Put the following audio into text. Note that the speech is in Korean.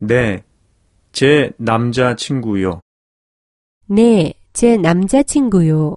네, 제 남자친구요. 네, 제 남자친구요.